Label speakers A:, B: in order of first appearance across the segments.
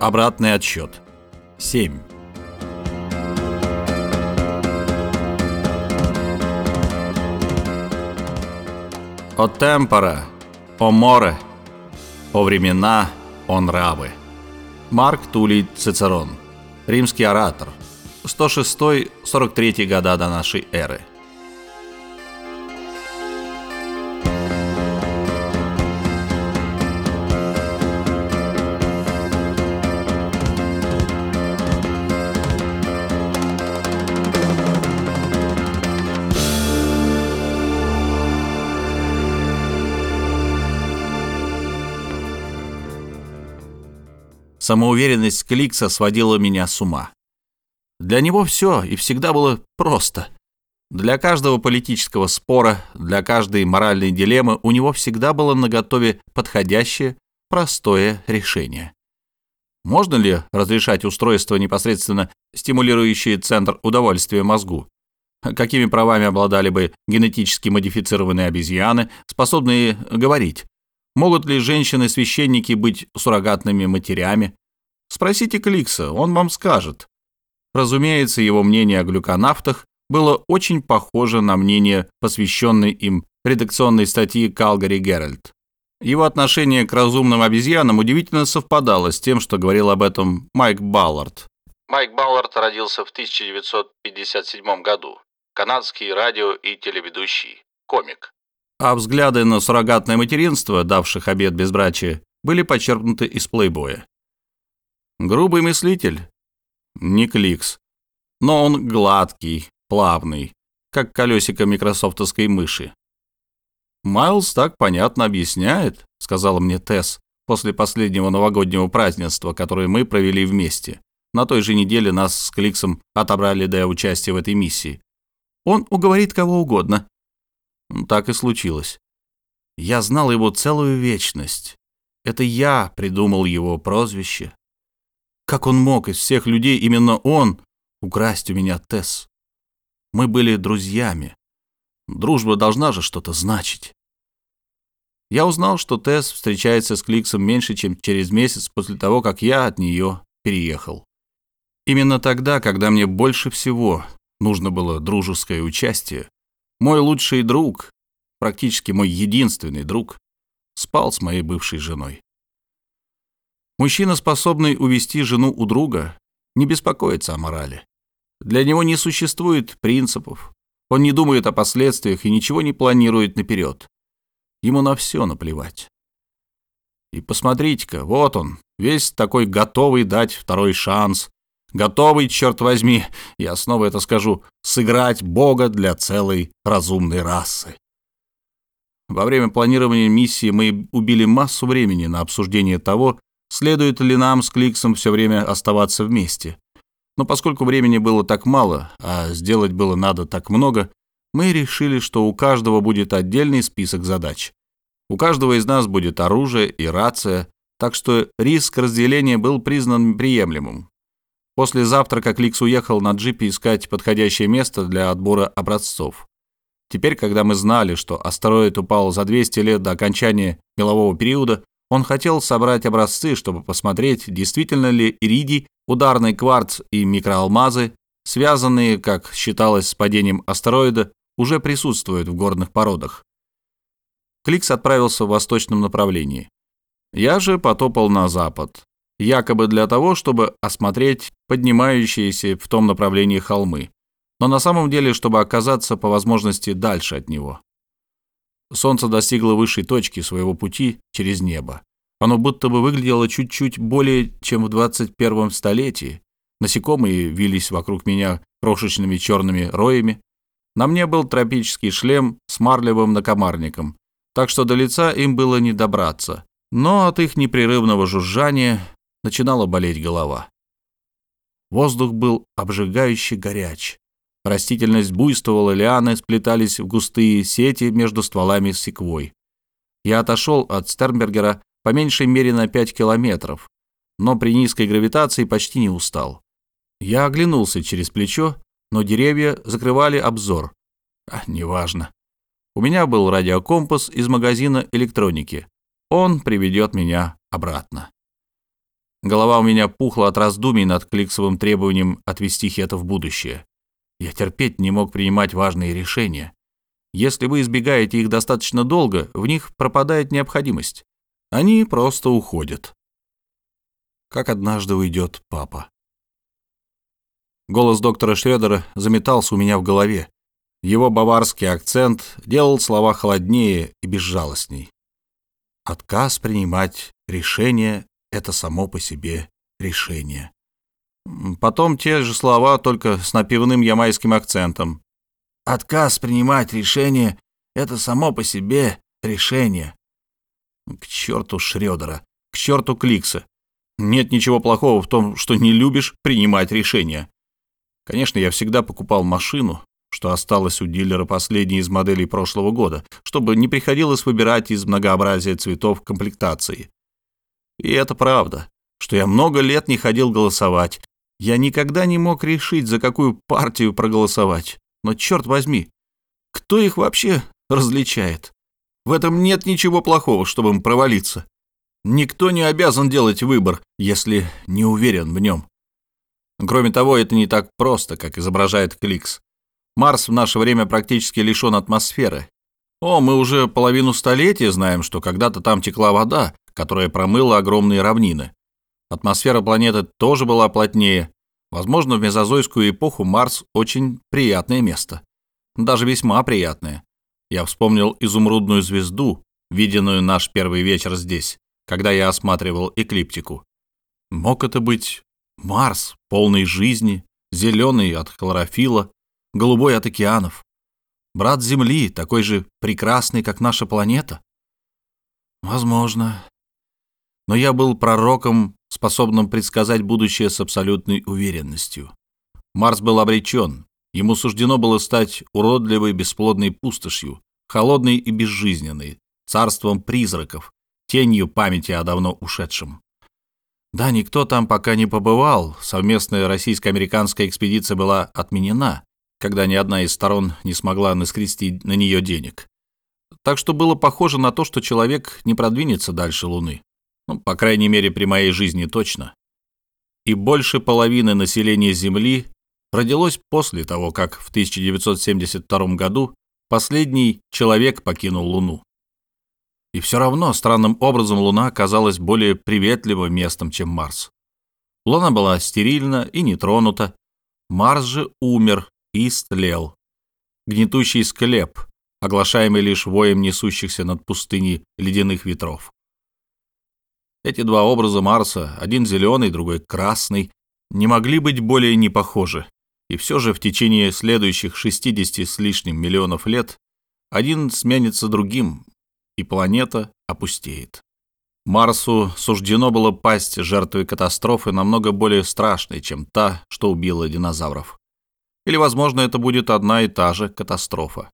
A: Обратный отсчет. 7. О темпора, о море, о времена, о нравы. Марк Тулей Цицерон. Римский оратор. 106-43 года до нашей эры. Самоуверенность Кликса сводила меня с ума. Для него все и всегда было просто. Для каждого политического спора, для каждой моральной дилеммы у него всегда было наготове подходящее, простое решение. Можно ли разрешать устройство, непосредственно стимулирующее центр удовольствия мозгу? Какими правами обладали бы генетически модифицированные обезьяны, способные говорить? Могут ли женщины-священники быть суррогатными матерями? Спросите Кликса, он вам скажет. Разумеется, его мнение о глюконавтах было очень похоже на мнение, посвященной им редакционной статьи Калгари Геральт. Его отношение к разумным обезьянам удивительно совпадало с тем, что говорил об этом Майк Баллард. Майк Баллард родился в 1957 году. Канадский радио и телеведущий, комик. А взгляды на суррогатное материнство, давших обед безбрачия, были почерпнуты из плейбоя. Грубый мыслитель? Не кликс. Но он гладкий, плавный, как колесико микрософтовской мыши. «Майлз так понятно объясняет», — сказала мне Тесс после последнего новогоднего празднества, которое мы провели вместе. На той же неделе нас с Кликсом отобрали для участия в этой миссии. Он уговорит кого угодно. Так и случилось. Я знал его целую вечность. Это я придумал его прозвище. Как он мог из всех людей, именно он, украсть у меня Тесс? Мы были друзьями. Дружба должна же что-то значить. Я узнал, что Тесс встречается с Кликсом меньше, чем через месяц после того, как я от нее переехал. Именно тогда, когда мне больше всего нужно было дружеское участие, мой лучший друг, практически мой единственный друг, спал с моей бывшей женой. Мужчина, способный увести жену у друга, не беспокоится о морали. Для него не существует принципов. Он не думает о последствиях и ничего не планирует наперед. Ему на все наплевать. И посмотрите-ка, вот он, весь такой готовый дать второй шанс, готовый, черт возьми, я снова это скажу, сыграть Бога для целой разумной расы. Во время планирования миссии мы убили массу времени на обсуждение того, следует ли нам с Кликсом все время оставаться вместе. Но поскольку времени было так мало, а сделать было надо так много, мы решили, что у каждого будет отдельный список задач. У каждого из нас будет оружие и рация, так что риск разделения был признан приемлемым. После завтрака Кликс уехал на джипе искать подходящее место для отбора образцов. Теперь, когда мы знали, что астероид упал за 200 лет до окончания мелового периода, он хотел собрать образцы, чтобы посмотреть, действительно ли иридий, ударный кварц и микроалмазы, связанные, как считалось, с падением астероида, уже присутствуют в горных породах. Кликс отправился в восточном направлении. Я же потопал на запад, якобы для того, чтобы осмотреть поднимающиеся в том направлении холмы, но на самом деле, чтобы оказаться по возможности дальше от него. Солнце достигло высшей точки своего пути через небо. Оно будто бы выглядело чуть-чуть более, чем в 21 столетии. Насекомые вились вокруг меня крошечными черными роями. На мне был тропический шлем с марлевым накомарником, так что до лица им было не добраться. Но от их непрерывного жужжания начинала болеть голова. Воздух был обжигающе горяч. Растительность буйствовала, лианы сплетались в густые сети между стволами секвой. Я отошел от Стернбергера по меньшей мере на 5 километров, но при низкой гравитации почти не устал. Я оглянулся через плечо, но деревья закрывали обзор. А, неважно. У меня был радиокомпас из магазина электроники. Он приведет меня обратно. Голова у меня пухла от раздумий над кликсовым требованием отвести Хета в будущее. Я терпеть не мог принимать важные решения. Если вы избегаете их достаточно долго, в них пропадает необходимость. Они просто уходят. Как однажды уйдет папа. Голос доктора Шредера заметался у меня в голове. Его баварский акцент делал слова холоднее и безжалостней. Отказ принимать решение — это само по себе решение. Потом те же слова, только с напивным ямайским акцентом. Отказ принимать решение — это само по себе решение. К черту Шредера, к черту Кликса. Нет ничего плохого в том, что не любишь принимать решения. Конечно, я всегда покупал машину, что осталось у дилера последней из моделей прошлого года, чтобы не приходилось выбирать из многообразия цветов комплектации. И это правда, что я много лет не ходил голосовать. Я никогда не мог решить, за какую партию проголосовать. Но черт возьми, кто их вообще различает? В этом нет ничего плохого, чтобы им провалиться. Никто не обязан делать выбор, если не уверен в нем. Кроме того, это не так просто, как изображает Кликс. Марс в наше время практически лишен атмосферы. О, мы уже половину столетия знаем, что когда-то там текла вода, которая промыла огромные равнины. Атмосфера планеты тоже была плотнее. Возможно, в мезозойскую эпоху Марс очень приятное место. Даже весьма приятное. Я вспомнил изумрудную звезду, виденную наш первый вечер здесь, когда я осматривал эклиптику. Мог это быть Марс, полный жизни, зеленый от хлорофила, голубой от океанов. Брат Земли, такой же прекрасный, как наша планета? Возможно. Но я был пророком, способным предсказать будущее с абсолютной уверенностью. Марс был обречен. Ему суждено было стать уродливой бесплодной пустошью, холодной и безжизненной, царством призраков, тенью памяти о давно ушедшем. Да, никто там пока не побывал, совместная российско-американская экспедиция была отменена, когда ни одна из сторон не смогла наскрести на нее денег. Так что было похоже на то, что человек не продвинется дальше Луны. Ну, по крайней мере, при моей жизни точно. И больше половины населения Земли родилось после того, как в 1972 году последний человек покинул Луну. И все равно странным образом Луна оказалась более приветливым местом, чем Марс. Луна была стерильна и не тронута. Марс же умер и истлел. Гнетущий склеп, оглашаемый лишь воем несущихся над пустыней ледяных ветров. Эти два образа Марса, один зеленый, другой красный, не могли быть более не похожи. И все же в течение следующих 60 с лишним миллионов лет один сменится другим, и планета опустеет. Марсу суждено было пасть жертвой катастрофы намного более страшной, чем та, что убила динозавров. Или, возможно, это будет одна и та же катастрофа.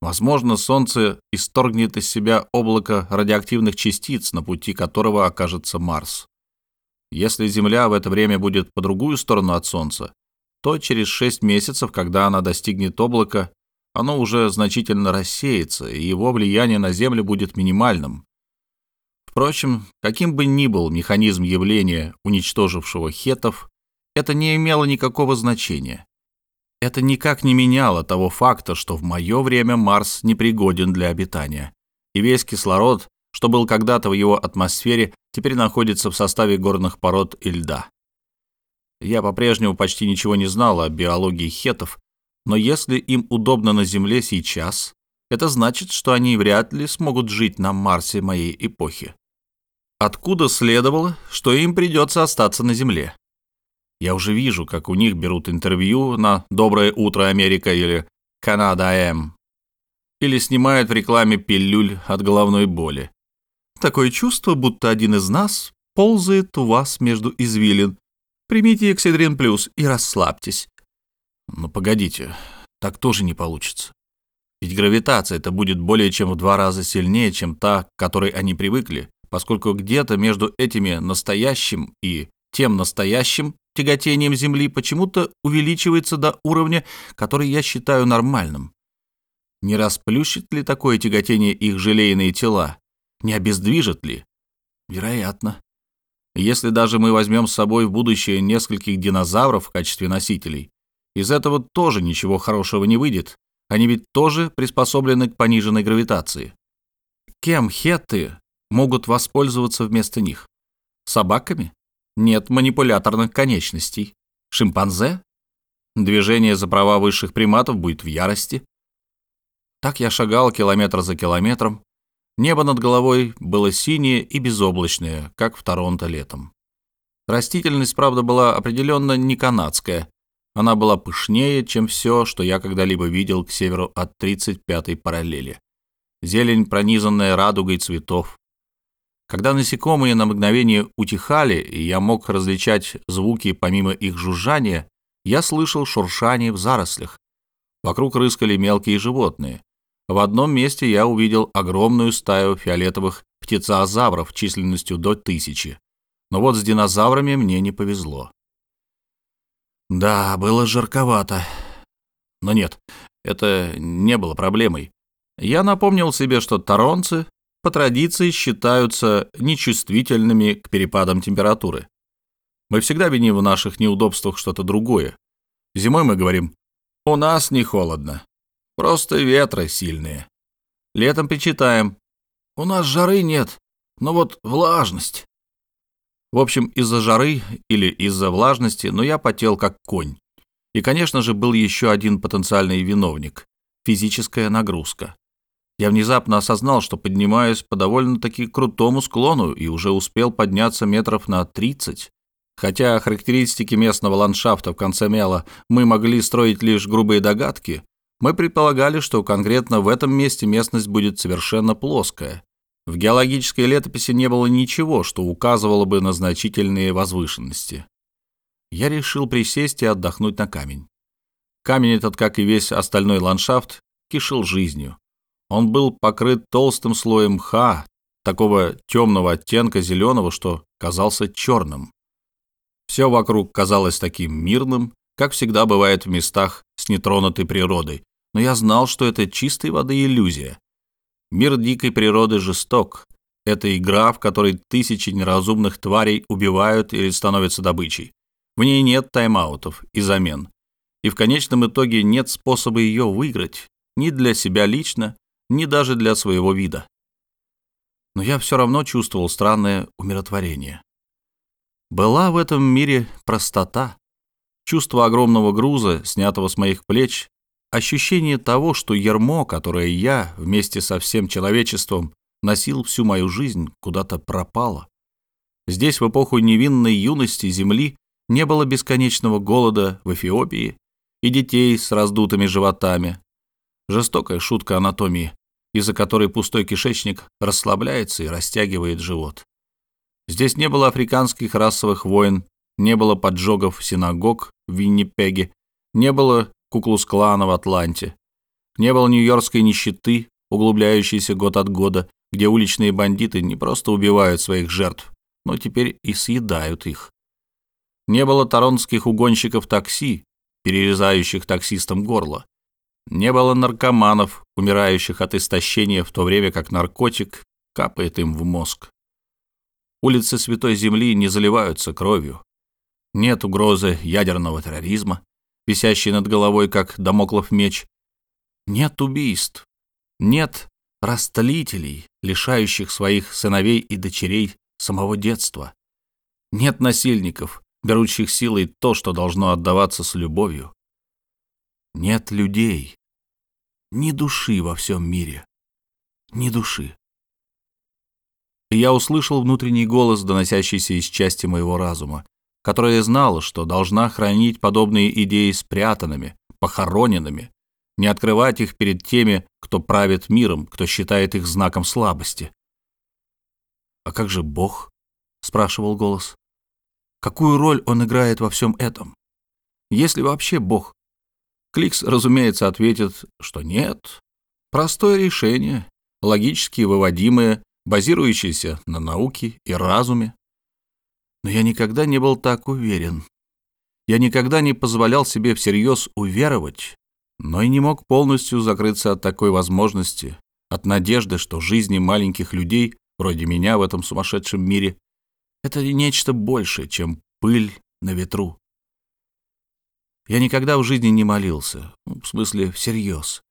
A: Возможно, Солнце исторгнет из себя облако радиоактивных частиц, на пути которого окажется Марс. Если Земля в это время будет по другую сторону от Солнца, то через 6 месяцев, когда она достигнет облака, оно уже значительно рассеется, и его влияние на Землю будет минимальным. Впрочем, каким бы ни был механизм явления, уничтожившего хетов, это не имело никакого значения. Это никак не меняло того факта, что в мое время Марс непригоден для обитания, и весь кислород, что был когда-то в его атмосфере, теперь находится в составе горных пород и льда. Я по-прежнему почти ничего не знал о биологии хетов, но если им удобно на Земле сейчас, это значит, что они вряд ли смогут жить на Марсе моей эпохи. Откуда следовало, что им придется остаться на Земле? Я уже вижу, как у них берут интервью на «Доброе утро, Америка» или «Канада М». Или снимают в рекламе пилюль от головной боли. Такое чувство, будто один из нас ползает у вас между извилин. Примите Экседрин Плюс и расслабьтесь. Но погодите, так тоже не получится. Ведь гравитация это будет более чем в два раза сильнее, чем та, к которой они привыкли, поскольку где-то между этими настоящим и тем настоящим тяготением Земли почему-то увеличивается до уровня, который я считаю нормальным. Не расплющит ли такое тяготение их желейные тела? Не обездвижит ли? Вероятно. Если даже мы возьмем с собой в будущее нескольких динозавров в качестве носителей, из этого тоже ничего хорошего не выйдет. Они ведь тоже приспособлены к пониженной гравитации. Кем хетты могут воспользоваться вместо них? Собаками? Нет манипуляторных конечностей. Шимпанзе? Движение за права высших приматов будет в ярости. Так я шагал километр за километром. Небо над головой было синее и безоблачное, как в Торонто летом. Растительность, правда, была определенно не канадская. Она была пышнее, чем все, что я когда-либо видел к северу от 35-й параллели. Зелень, пронизанная радугой цветов. Когда насекомые на мгновение утихали, и я мог различать звуки помимо их жужжания, я слышал шуршание в зарослях. Вокруг рыскали мелкие животные. В одном месте я увидел огромную стаю фиолетовых птицеозавров численностью до тысячи. Но вот с динозаврами мне не повезло. Да, было жарковато. Но нет, это не было проблемой. Я напомнил себе, что торонцы по традиции считаются нечувствительными к перепадам температуры. Мы всегда виним в наших неудобствах что-то другое. Зимой мы говорим «у нас не холодно, просто ветры сильные». Летом причитаем «у нас жары нет, но вот влажность». В общем, из-за жары или из-за влажности, но я потел как конь. И, конечно же, был еще один потенциальный виновник – физическая нагрузка. Я внезапно осознал, что поднимаюсь по довольно-таки крутому склону и уже успел подняться метров на 30. Хотя характеристики местного ландшафта в конце мела мы могли строить лишь грубые догадки, мы предполагали, что конкретно в этом месте местность будет совершенно плоская. В геологической летописи не было ничего, что указывало бы на значительные возвышенности. Я решил присесть и отдохнуть на камень. Камень этот, как и весь остальной ландшафт, кишел жизнью. Он был покрыт толстым слоем мха, такого темного оттенка зеленого, что казался черным. Все вокруг казалось таким мирным, как всегда бывает в местах с нетронутой природой, но я знал, что это чистой воды иллюзия. Мир дикой природы жесток. Это игра, в которой тысячи неразумных тварей убивают или становятся добычей. В ней нет тайм-аутов и замен. И в конечном итоге нет способа ее выиграть ни для себя лично, ни даже для своего вида. Но я все равно чувствовал странное умиротворение. Была в этом мире простота, чувство огромного груза, снятого с моих плеч, ощущение того, что ермо, которое я вместе со всем человечеством носил всю мою жизнь, куда-то пропало. Здесь в эпоху невинной юности Земли не было бесконечного голода в Эфиопии и детей с раздутыми животами. Жестокая шутка анатомии, из-за которой пустой кишечник расслабляется и растягивает живот. Здесь не было африканских расовых войн, не было поджогов синагог в Виннипеге, не было Куклус-клана в Атланте, не было нью-йоркской нищеты, углубляющейся год от года, где уличные бандиты не просто убивают своих жертв, но теперь и съедают их. Не было торонских угонщиков такси, перерезающих таксистам горло. Не было наркоманов, умирающих от истощения, в то время как наркотик капает им в мозг. Улицы Святой Земли не заливаются кровью. Нет угрозы ядерного терроризма, висящей над головой, как домоклов меч. Нет убийств. Нет растлителей, лишающих своих сыновей и дочерей самого детства. Нет насильников, берущих силой то, что должно отдаваться с любовью. Нет людей. Ни души во всем мире. Ни души я услышал внутренний голос, доносящийся из части моего разума, которая знала, что должна хранить подобные идеи спрятанными, похороненными, не открывать их перед теми, кто правит миром, кто считает их знаком слабости. «А как же Бог?» — спрашивал голос. «Какую роль он играет во всем этом? Есть ли вообще Бог?» Кликс, разумеется, ответит, что нет. Простое решение, логически выводимое базирующийся на науке и разуме. Но я никогда не был так уверен. Я никогда не позволял себе всерьез уверовать, но и не мог полностью закрыться от такой возможности, от надежды, что жизни маленьких людей, вроде меня в этом сумасшедшем мире, Это нечто большее, чем пыль на ветру. Я никогда в жизни не молился, ну, в смысле, всерьез.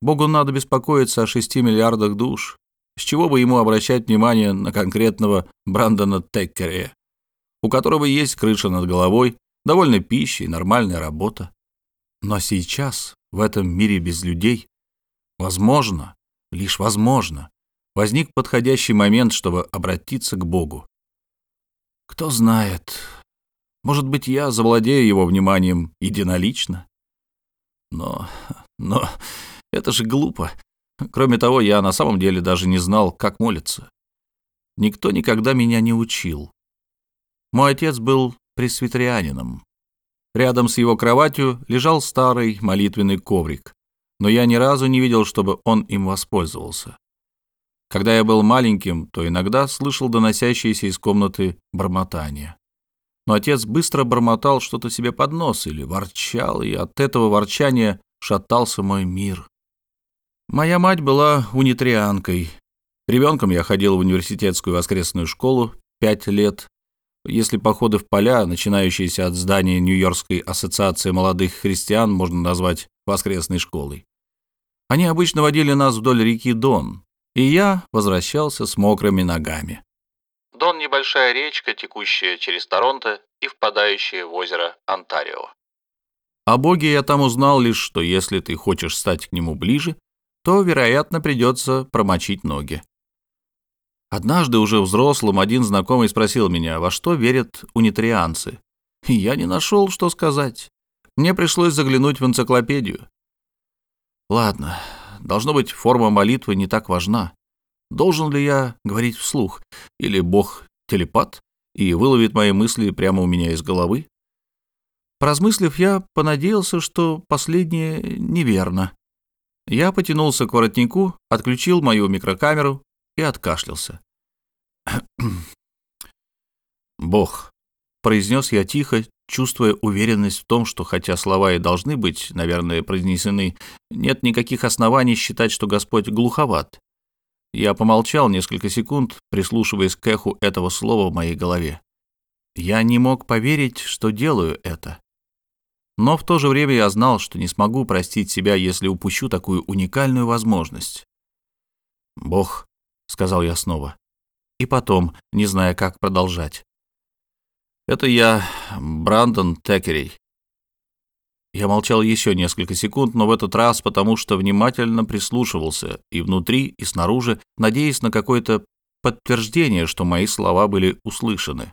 A: Богу надо беспокоиться о шести миллиардах душ. С чего бы ему обращать внимание на конкретного Брандона Теккере, у которого есть крыша над головой, довольно пища и нормальная работа. Но сейчас, в этом мире без людей, возможно, лишь возможно, возник подходящий момент, чтобы обратиться к Богу. Кто знает, может быть, я завладею его вниманием единолично? Но, но это же глупо. Кроме того, я на самом деле даже не знал, как молиться. Никто никогда меня не учил. Мой отец был пресвитерианином. Рядом с его кроватью лежал старый молитвенный коврик, но я ни разу не видел, чтобы он им воспользовался. Когда я был маленьким, то иногда слышал доносящиеся из комнаты бормотания. Но отец быстро бормотал что-то себе под нос или ворчал, и от этого ворчания шатался мой мир. Моя мать была унитрианкой. Ребенком я ходил в университетскую воскресную школу пять лет. Если походы в поля, начинающиеся от здания Нью-Йоркской ассоциации молодых христиан, можно назвать воскресной школой. Они обычно водили нас вдоль реки Дон, и я возвращался с мокрыми ногами.
B: Дон – небольшая речка, текущая через Торонто и впадающая в озеро Онтарио.
A: О Боге я там узнал лишь, что если ты хочешь стать к нему ближе, то, вероятно, придется промочить ноги. Однажды уже взрослым один знакомый спросил меня, во что верят унитарианцы. И я не нашел, что сказать. Мне пришлось заглянуть в энциклопедию. Ладно, должно быть, форма молитвы не так важна. Должен ли я говорить вслух? Или Бог телепат и выловит мои мысли прямо у меня из головы? Поразмыслив, я понадеялся, что последнее неверно. Я потянулся к воротнику, отключил мою микрокамеру и откашлялся. «Бог», — произнес я тихо, чувствуя уверенность в том, что хотя слова и должны быть, наверное, произнесены, нет никаких оснований считать, что Господь глуховат. Я помолчал несколько секунд, прислушиваясь к эху этого слова в моей голове. Я не мог поверить, что делаю это. Но в то же время я знал, что не смогу простить себя, если упущу такую уникальную возможность. «Бог», — сказал я снова, и потом, не зная, как продолжать. «Это я, Брандон Текерей». Я молчал еще несколько секунд, но в этот раз потому, что внимательно прислушивался и внутри, и снаружи, надеясь на какое-то подтверждение, что мои слова были услышаны.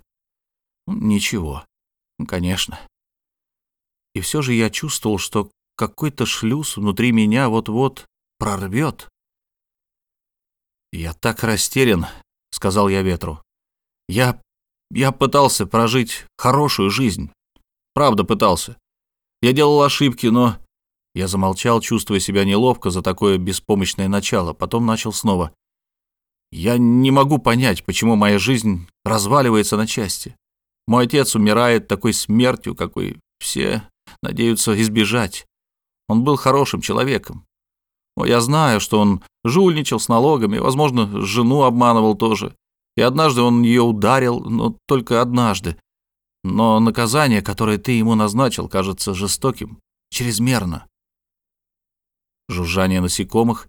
A: Ничего, конечно. И все же я чувствовал, что какой-то шлюз внутри меня вот-вот прорвет. «Я так растерян», — сказал я ветру. «Я... я пытался прожить хорошую жизнь. Правда пытался. Я делал ошибки, но...» Я замолчал, чувствуя себя неловко за такое беспомощное начало, потом начал снова. «Я не могу понять, почему моя жизнь разваливается на части. Мой отец умирает такой смертью, какой все надеются избежать. Он был хорошим человеком. Но я знаю, что он жульничал с налогами, возможно, жену обманывал тоже. И однажды он ее ударил, но только однажды. Но наказание, которое ты ему назначил, кажется жестоким, чрезмерно. Жужжание насекомых,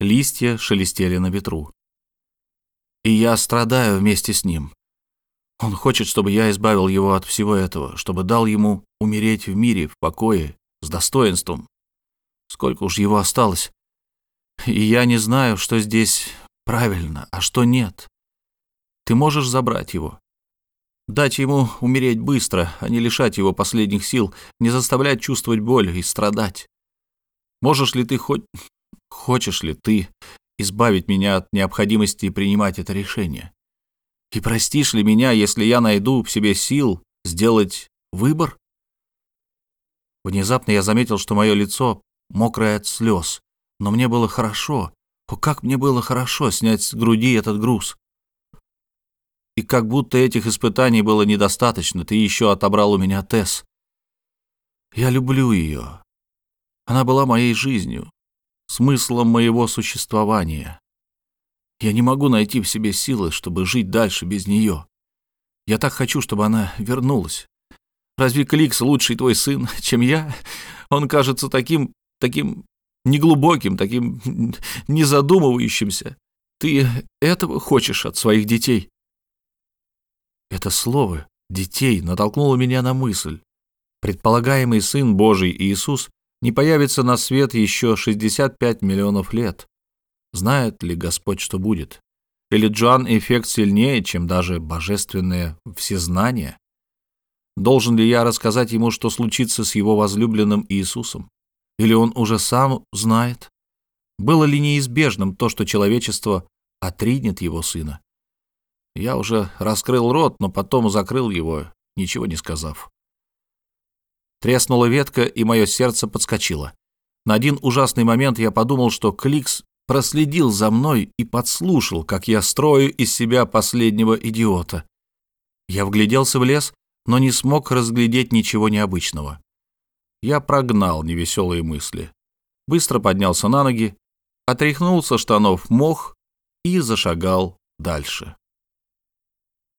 A: листья шелестели на ветру. И я страдаю вместе с ним. Он хочет, чтобы я избавил его от всего этого, чтобы дал ему умереть в мире, в покое, с достоинством. Сколько уж его осталось. И я не знаю, что здесь правильно, а что нет. Ты можешь забрать его. Дать ему умереть быстро, а не лишать его последних сил, не заставлять чувствовать боль и страдать. Можешь ли ты хоть... Хочешь ли ты избавить меня от необходимости принимать это решение? И простишь ли меня, если я найду в себе сил сделать выбор? Внезапно я заметил, что мое лицо мокрое от слез, но мне было хорошо. О, как мне было хорошо снять с груди этот груз. И как будто этих испытаний было недостаточно, ты еще отобрал у меня Тесс. Я люблю ее. Она была моей жизнью, смыслом моего существования. Я не могу найти в себе силы, чтобы жить дальше без нее. Я так хочу, чтобы она вернулась. Разве Кликс лучший твой сын, чем я? Он кажется таким, таким неглубоким, таким незадумывающимся. Ты этого хочешь от своих детей?» Это слово «детей» натолкнуло меня на мысль. Предполагаемый Сын Божий Иисус не появится на свет еще 65 миллионов лет. Знает ли Господь, что будет? Или Джоан эффект сильнее, чем даже божественное всезнание? Должен ли я рассказать ему, что случится с его возлюбленным Иисусом? Или он уже сам знает? Было ли неизбежным то, что человечество отринет его сына? Я уже раскрыл рот, но потом закрыл его, ничего не сказав. Треснула ветка, и мое сердце подскочило. На один ужасный момент я подумал, что Кликс проследил за мной и подслушал, как я строю из себя последнего идиота. Я вгляделся в лес, но не смог разглядеть ничего необычного. Я прогнал невеселые мысли. Быстро поднялся на ноги, отряхнул со штанов мох и зашагал дальше.